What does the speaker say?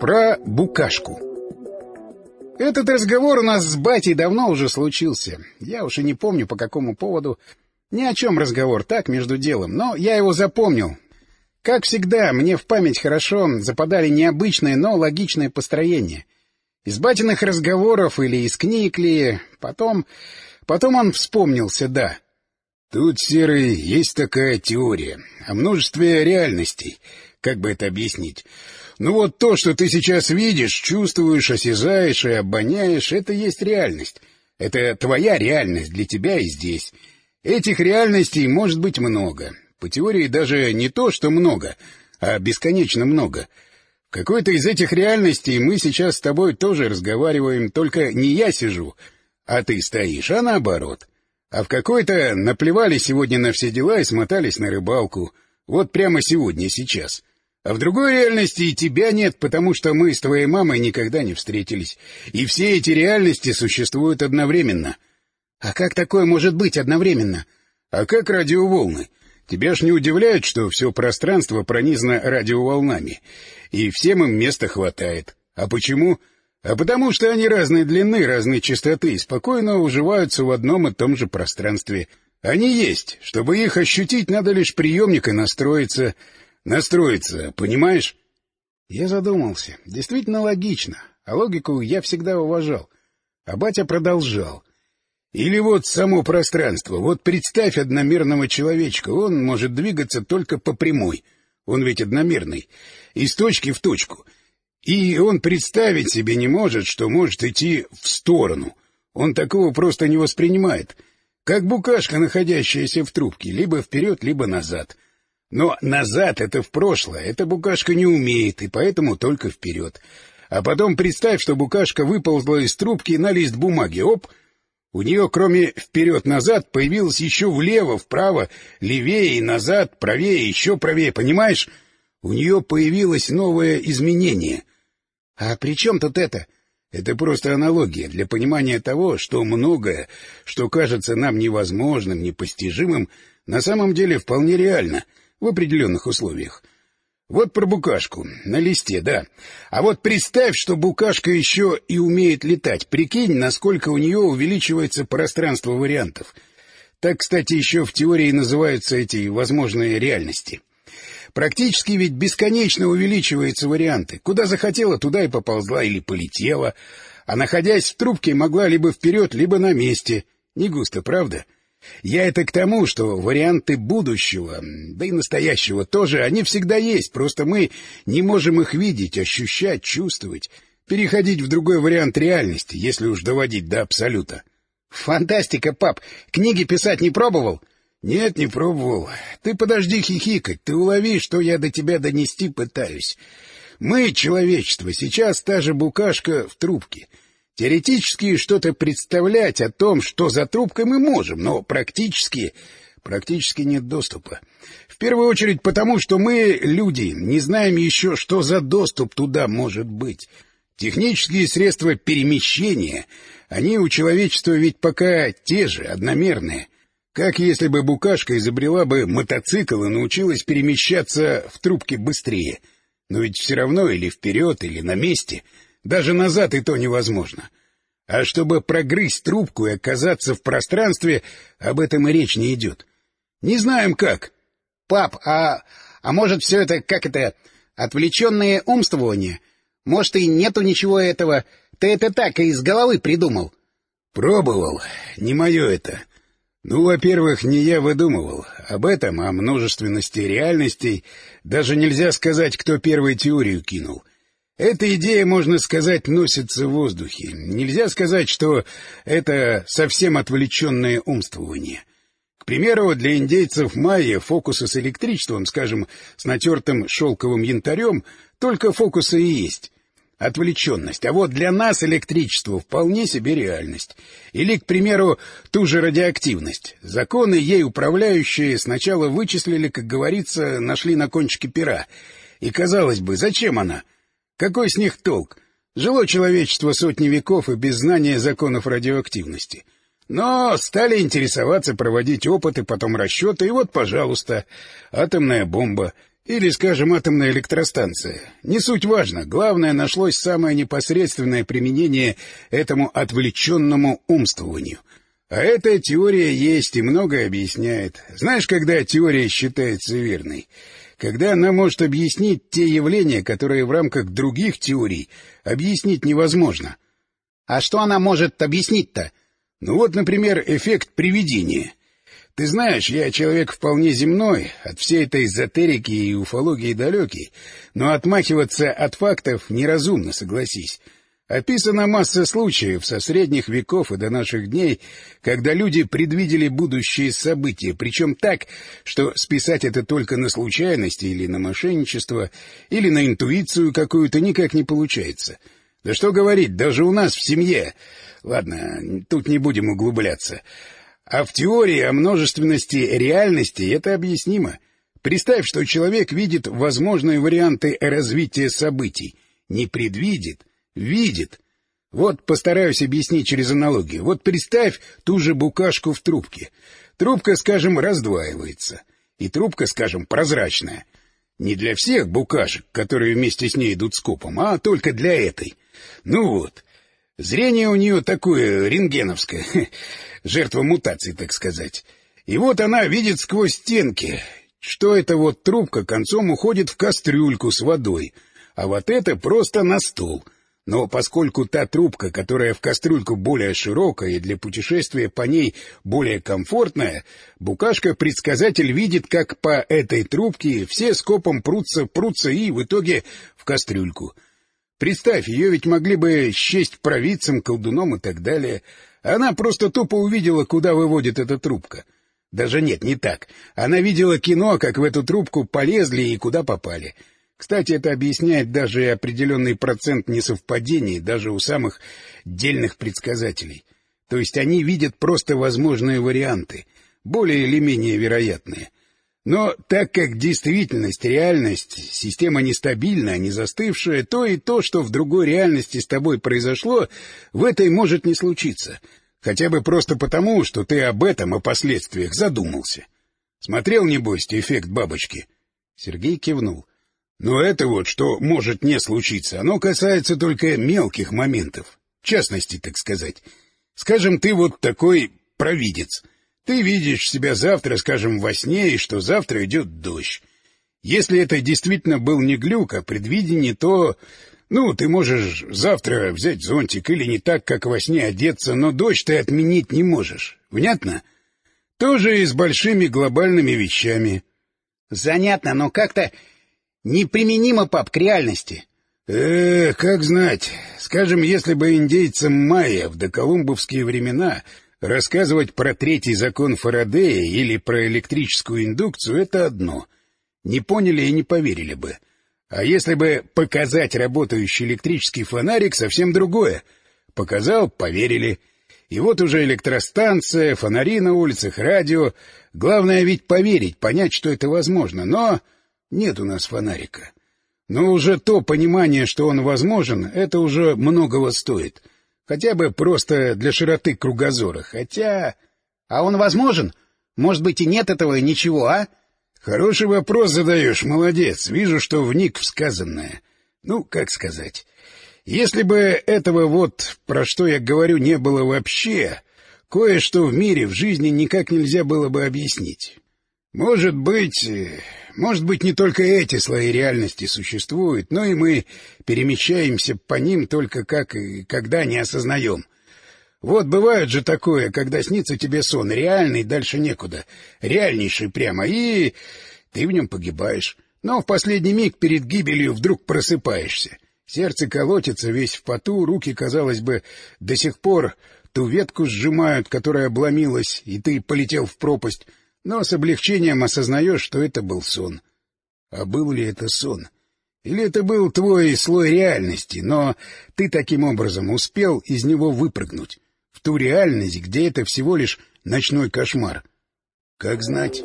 Про букашку. Этот разговор у нас с батей давно уже случился. Я уж и не помню, по какому поводу. Ни о чем разговор, так, между делом. Но я его запомнил. Как всегда, мне в память хорошо западали необычные, но логичные построения. Из батиных разговоров или из книг ли... Потом... Потом он вспомнился, да. Тут, Серый, есть такая теория о множестве реальностей. Как бы это объяснить? Ну вот то, что ты сейчас видишь, чувствуешь, осязаешь и обоняешь, это есть реальность. Это твоя реальность для тебя и здесь. Этих реальностей может быть много. По теории даже не то, что много, а бесконечно много. В какой-то из этих реальностей мы сейчас с тобой тоже разговариваем, только не я сижу, а ты стоишь, а наоборот. А в какой-то наплевали сегодня на все дела и смотались на рыбалку. Вот прямо сегодня, сейчас. А в другой реальности и тебя нет, потому что мы с твоей мамой никогда не встретились. И все эти реальности существуют одновременно. А как такое может быть одновременно? А как радиоволны? Тебя ж не удивляет, что все пространство пронизано радиоволнами, и всем им места хватает. А почему? А потому что они разной длины, разной частоты и спокойно уживаются в одном и том же пространстве. Они есть. Чтобы их ощутить, надо лишь приемника настроиться. Настроиться, понимаешь? Я задумался. Действительно логично. А логику я всегда уважал. А батя продолжал. Или вот само пространство. Вот представь одномерного человечка. Он может двигаться только по прямой. Он ведь одномерный. Из точки в точку — и он представить себе не может, что может идти в сторону. Он такого просто не воспринимает. Как букашка, находящаяся в трубке, либо вперед, либо назад. Но назад — это в прошлое, эта букашка не умеет, и поэтому только вперед. А потом представь, что букашка выползла из трубки на лист бумаги. Оп! У нее, кроме вперед-назад, появилось еще влево, вправо, левее и назад, правее, еще правее, понимаешь? У нее появилось новое изменение. А при чем тут это? Это просто аналогия для понимания того, что многое, что кажется нам невозможным, непостижимым, на самом деле вполне реально в определенных условиях. Вот про букашку. На листе, да. А вот представь, что букашка еще и умеет летать. Прикинь, насколько у нее увеличивается пространство вариантов. Так, кстати, еще в теории называются эти возможные реальности. Практически ведь бесконечно увеличиваются варианты. Куда захотела, туда и поползла или полетела. А находясь в трубке, могла либо вперед, либо на месте. Не густо, правда? Я это к тому, что варианты будущего, да и настоящего тоже, они всегда есть, просто мы не можем их видеть, ощущать, чувствовать, переходить в другой вариант реальности, если уж доводить до абсолюта. Фантастика, пап! Книги писать не пробовал? — Нет, не пробовал. Ты подожди хихикать, ты улови, что я до тебя донести пытаюсь. Мы, человечество, сейчас та же букашка в трубке. Теоретически что-то представлять о том, что за трубкой мы можем, но практически... Практически нет доступа. В первую очередь потому, что мы, люди, не знаем еще, что за доступ туда может быть. Технические средства перемещения, они у человечества ведь пока те же, одномерные — как если бы букашка изобрела бы мотоцикл и научилась перемещаться в трубке быстрее. Но ведь все равно или вперед, или на месте. Даже назад и то невозможно. А чтобы прогрызть трубку и оказаться в пространстве, об этом и речь не идет. Не знаем как. — Пап, а... а может, все это, как это, отвлеченные умствования? Может, и нету ничего этого? Ты это так из головы придумал. — Пробовал. Не мое это. Ну, во-первых, не я выдумывал. Об этом, о множественности реальностей, даже нельзя сказать, кто первую теорию кинул. Эта идея, можно сказать, носится в воздухе. Нельзя сказать, что это совсем отвлеченное умствование. К примеру, для индейцев майя фокусы с электричеством, скажем, с натертым шелковым янтарем, только фокусы и есть отвлеченность. А вот для нас электричество вполне себе реальность. Или, к примеру, ту же радиоактивность. Законы, ей управляющие, сначала вычислили, как говорится, нашли на кончике пера. И, казалось бы, зачем она? Какой с них толк? Жило человечество сотни веков и без знания законов радиоактивности. Но стали интересоваться, проводить опыты, потом расчеты, и вот, пожалуйста, атомная бомба — Или, скажем, атомная электростанция. Не суть важно. Главное, нашлось самое непосредственное применение этому отвлеченному умствованию. А эта теория есть и многое объясняет. Знаешь, когда теория считается верной? Когда она может объяснить те явления, которые в рамках других теорий объяснить невозможно. А что она может объяснить-то? Ну вот, например, эффект привидения. Ты знаешь, я человек вполне земной, от всей этой эзотерики и уфологии далекий, но отмахиваться от фактов неразумно, согласись. Описана масса случаев со средних веков и до наших дней, когда люди предвидели будущие события, причем так, что списать это только на случайности или на мошенничество, или на интуицию какую-то никак не получается. Да что говорить, даже у нас в семье... Ладно, тут не будем углубляться. А в теории о множественности реальности это объяснимо. Представь, что человек видит возможные варианты развития событий. Не предвидит, видит. Вот постараюсь объяснить через аналогию. Вот представь ту же букашку в трубке. Трубка, скажем, раздваивается. И трубка, скажем, прозрачная. Не для всех букашек, которые вместе с ней идут скопом, а только для этой. Ну вот. Зрение у нее такое рентгеновское. жертва мутации, так сказать. И вот она видит сквозь стенки, что эта вот трубка концом уходит в кастрюльку с водой, а вот это просто на стол. Но поскольку та трубка, которая в кастрюльку более широкая и для путешествия по ней более комфортная, букашка-предсказатель видит, как по этой трубке все скопом прутся, прутся и в итоге в кастрюльку. Представь, ее ведь могли бы счесть провидцем, колдуном и так далее — она просто тупо увидела, куда выводит эта трубка. Даже нет, не так. Она видела кино, как в эту трубку полезли и куда попали. Кстати, это объясняет даже определенный процент несовпадений даже у самых дельных предсказателей. То есть они видят просто возможные варианты, более или менее вероятные. Но так как действительность, реальность, система нестабильная, не застывшая, то и то, что в другой реальности с тобой произошло, в этой может не случиться. Хотя бы просто потому, что ты об этом, о последствиях задумался. Смотрел, небось, эффект бабочки? Сергей кивнул. Но это вот, что может не случиться, оно касается только мелких моментов. Частности, так сказать. Скажем, ты вот такой провидец — ты видишь себя завтра, скажем, во сне, и что завтра идет дождь. Если это действительно был не глюк, а предвидение, то... Ну, ты можешь завтра взять зонтик или не так, как во сне одеться, но дождь ты отменить не можешь. Внятно? Тоже и с большими глобальными вещами. Занятно, но как-то неприменимо, пап, к реальности. Э, как знать. Скажем, если бы индейцам майя в доколумбовские времена Рассказывать про третий закон Фарадея или про электрическую индукцию — это одно. Не поняли и не поверили бы. А если бы показать работающий электрический фонарик — совсем другое. Показал — поверили. И вот уже электростанция, фонари на улицах, радио. Главное ведь поверить, понять, что это возможно. Но нет у нас фонарика. Но уже то понимание, что он возможен, это уже многого стоит. — Хотя бы просто для широты кругозора. Хотя... А он возможен? Может быть, и нет этого и ничего, а? Хороший вопрос задаешь, молодец. Вижу, что вник в сказанное. Ну, как сказать... Если бы этого вот, про что я говорю, не было вообще, кое-что в мире, в жизни никак нельзя было бы объяснить. Может быть, э, может быть, не только эти слои реальности существуют, но и мы перемещаемся по ним только как и когда не осознаем. Вот бывает же такое, когда снится тебе сон, реальный, дальше некуда, реальнейший прямо, и ты в нем погибаешь. Но в последний миг перед гибелью вдруг просыпаешься. Сердце колотится, весь в поту, руки, казалось бы, до сих пор ту ветку сжимают, которая обломилась, и ты полетел в пропасть, но с облегчением осознаешь, что это был сон. А был ли это сон? Или это был твой слой реальности, но ты таким образом успел из него выпрыгнуть, в ту реальность, где это всего лишь ночной кошмар? Как знать...